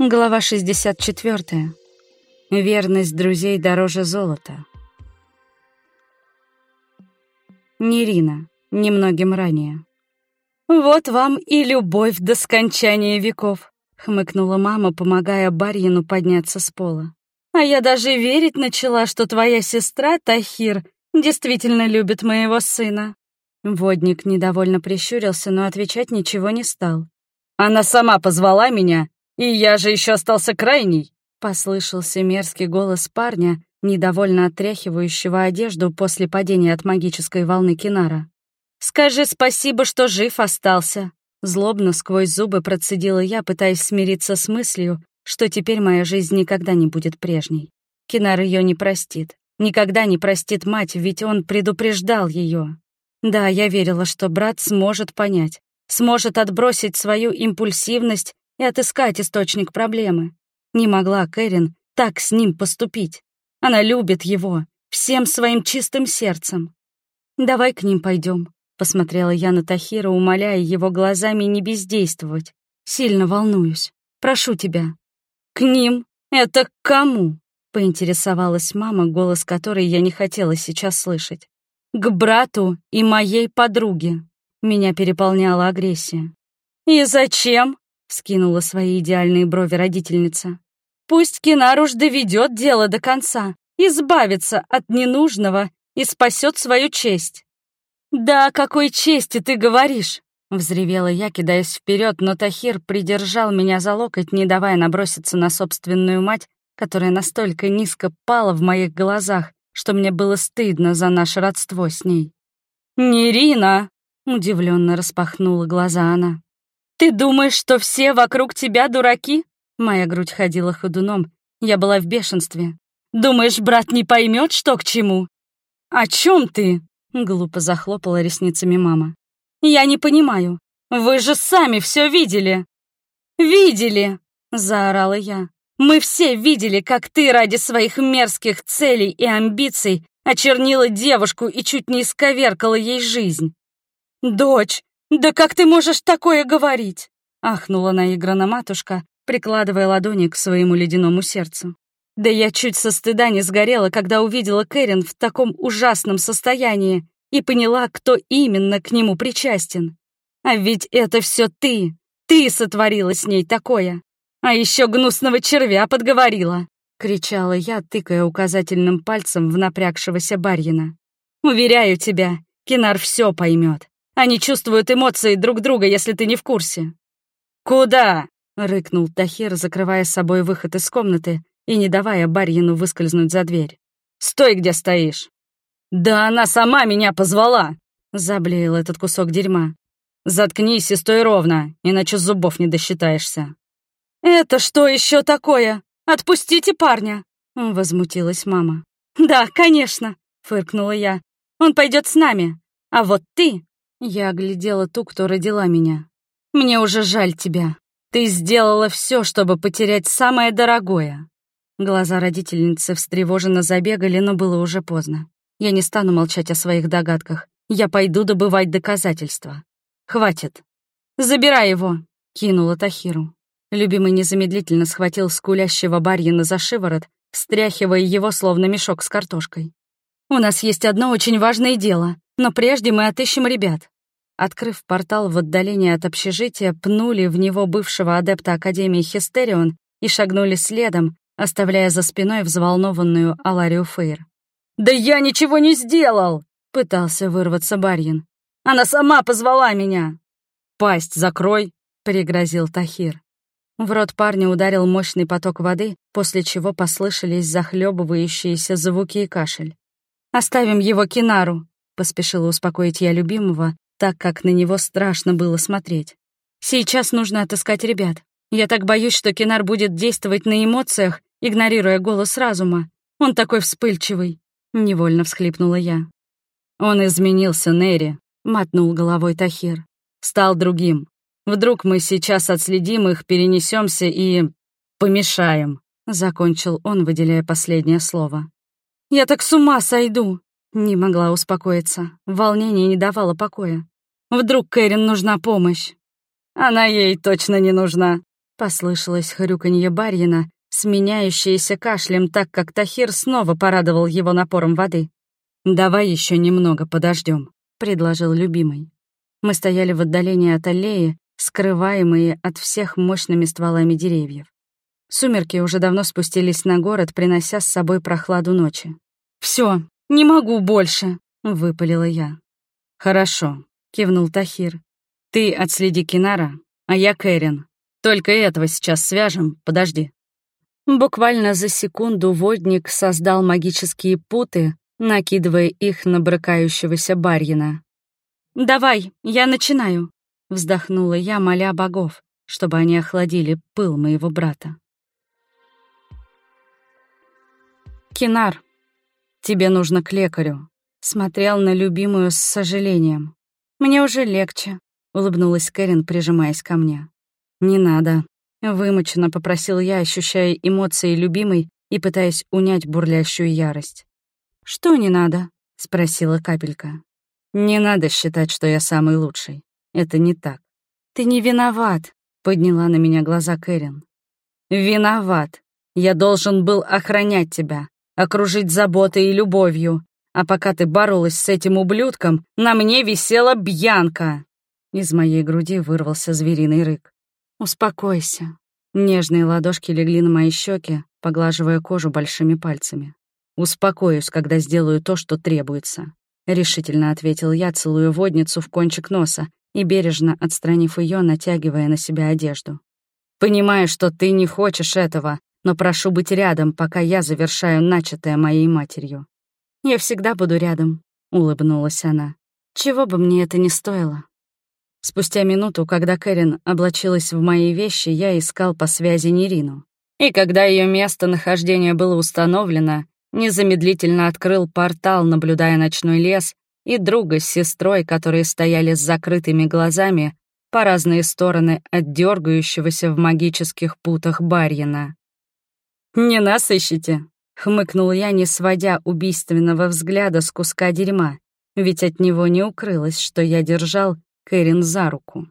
Глава 64. Верность друзей дороже золота. Нерина. Немногим ранее. «Вот вам и любовь до скончания веков», — хмыкнула мама, помогая Барьину подняться с пола. «А я даже верить начала, что твоя сестра, Тахир, действительно любит моего сына». Водник недовольно прищурился, но отвечать ничего не стал. «Она сама позвала меня «И я же еще остался крайний!» — послышался мерзкий голос парня, недовольно отряхивающего одежду после падения от магической волны Кинара. «Скажи спасибо, что жив остался!» Злобно сквозь зубы процедила я, пытаясь смириться с мыслью, что теперь моя жизнь никогда не будет прежней. Кинар ее не простит. Никогда не простит мать, ведь он предупреждал ее. Да, я верила, что брат сможет понять, сможет отбросить свою импульсивность и отыскать источник проблемы. Не могла Кэрин так с ним поступить. Она любит его всем своим чистым сердцем. «Давай к ним пойдем, посмотрела я на Тахира, умоляя его глазами не бездействовать. «Сильно волнуюсь. Прошу тебя». «К ним? Это к кому?» — поинтересовалась мама, голос которой я не хотела сейчас слышать. «К брату и моей подруге». Меня переполняла агрессия. «И зачем?» — скинула свои идеальные брови родительница. «Пусть Кинаруш доведет дело до конца, избавится от ненужного и спасет свою честь». «Да какой чести ты говоришь?» — взревела я, кидаясь вперед, но Тахир придержал меня за локоть, не давая наброситься на собственную мать, которая настолько низко пала в моих глазах, что мне было стыдно за наше родство с ней. «Нерина!» — удивленно распахнула глаза она. «Ты думаешь, что все вокруг тебя дураки?» Моя грудь ходила ходуном. Я была в бешенстве. «Думаешь, брат не поймет, что к чему?» «О чем ты?» — глупо захлопала ресницами мама. «Я не понимаю. Вы же сами все видели!» «Видели!» — заорала я. «Мы все видели, как ты ради своих мерзких целей и амбиций очернила девушку и чуть не исковеркала ей жизнь. Дочь, «Да как ты можешь такое говорить?» — ахнула наигранно матушка, прикладывая ладони к своему ледяному сердцу. Да я чуть со стыда не сгорела, когда увидела Кэрин в таком ужасном состоянии и поняла, кто именно к нему причастен. А ведь это все ты, ты сотворила с ней такое. А еще гнусного червя подговорила, кричала я, тыкая указательным пальцем в напрягшегося Барьина. Уверяю тебя, Кинар все поймет. Они чувствуют эмоции друг друга, если ты не в курсе». «Куда?» — рыкнул Тахир, закрывая с собой выход из комнаты и не давая Барьину выскользнуть за дверь. «Стой, где стоишь!» «Да она сама меня позвала!» — заблеял этот кусок дерьма. «Заткнись и стой ровно, иначе зубов не досчитаешься». «Это что еще такое? Отпустите парня!» — возмутилась мама. «Да, конечно!» — фыркнула я. «Он пойдет с нами, а вот ты я оглядела ту, кто родила меня. «Мне уже жаль тебя. Ты сделала все, чтобы потерять самое дорогое». Глаза родительницы встревоженно забегали, но было уже поздно. Я не стану молчать о своих догадках. Я пойду добывать доказательства. «Хватит. Забирай его!» — кинула Тахиру. Любимый незамедлительно схватил скулящего барьина за шиворот, стряхивая его, словно мешок с картошкой. «У нас есть одно очень важное дело. Но прежде мы отыщем ребят. Открыв портал в отдалении от общежития, пнули в него бывшего адепта Академии Хистерион и шагнули следом, оставляя за спиной взволнованную Аларию Фейр. «Да я ничего не сделал!» — пытался вырваться Барьин. «Она сама позвала меня!» «Пасть закрой!» — пригрозил Тахир. В рот парня ударил мощный поток воды, после чего послышались захлебывающиеся звуки и кашель. «Оставим его Кинару», Поспешила успокоить я любимого, так как на него страшно было смотреть. Сейчас нужно отыскать ребят. Я так боюсь, что Кинар будет действовать на эмоциях, игнорируя голос разума. Он такой вспыльчивый. Невольно всхлипнула я. Он изменился, Нери, мотнул головой Тахир. Стал другим. Вдруг мы сейчас отследим их, перенесемся и... помешаем. Закончил он, выделяя последнее слово. «Я так с ума сойду!» Не могла успокоиться. Волнение не давало покоя. Вдруг Кэрин нужна помощь? Она ей точно не нужна. Послышалось хрюканье Барьина, сменяющееся кашлем, так как Тахир снова порадовал его напором воды. «Давай еще немного подождем, предложил любимый. Мы стояли в отдалении от аллеи, скрываемые от всех мощными стволами деревьев. Сумерки уже давно спустились на город, принося с собой прохладу ночи. Все, не могу больше!» — выпалила я. «Хорошо», — кивнул Тахир. «Ты отследи Кинара, а я Кэрин. Только этого сейчас свяжем, подожди». Буквально за секунду водник создал магические путы, накидывая их на брыкающегося Барьина. «Давай, я начинаю», — вздохнула я, моля богов, чтобы они охладили пыл моего брата. «Кинар, тебе нужно к лекарю», — смотрел на любимую с сожалением. «Мне уже легче», — улыбнулась Кэрин, прижимаясь ко мне. «Не надо», — вымученно попросил я, ощущая эмоции любимой и пытаясь унять бурлящую ярость. «Что не надо?» — спросила капелька. «Не надо считать, что я самый лучший. Это не так». «Ты не виноват», — подняла на меня глаза Кэрин. «Виноват. Я должен был охранять тебя, окружить заботой и любовью. А пока ты боролась с этим ублюдком, на мне висела Бьянка!» Из моей груди вырвался звериный рык. «Успокойся». Нежные ладошки легли на мои щеки, поглаживая кожу большими пальцами. «Успокоюсь, когда сделаю то, что требуется», — решительно ответил я, целую водницу в кончик носа и бережно отстранив ее, натягивая на себя одежду. «Понимаю, что ты не хочешь этого, но прошу быть рядом, пока я завершаю начатое моей матерью». «Я всегда буду рядом», — улыбнулась она. «Чего бы мне это ни стоило». Спустя минуту, когда Кэрин облачилась в мои вещи, я искал по связи Нерину. И когда ее местонахождение было установлено, незамедлительно открыл портал, наблюдая ночной лес, и друга с сестрой, которые стояли с закрытыми глазами по разные стороны от дергающегося в магических путах Барьина. «Не нас ищите», — хмыкнул я, не сводя убийственного взгляда с куска дерьма, ведь от него не укрылось, что я держал Кэрин за руку.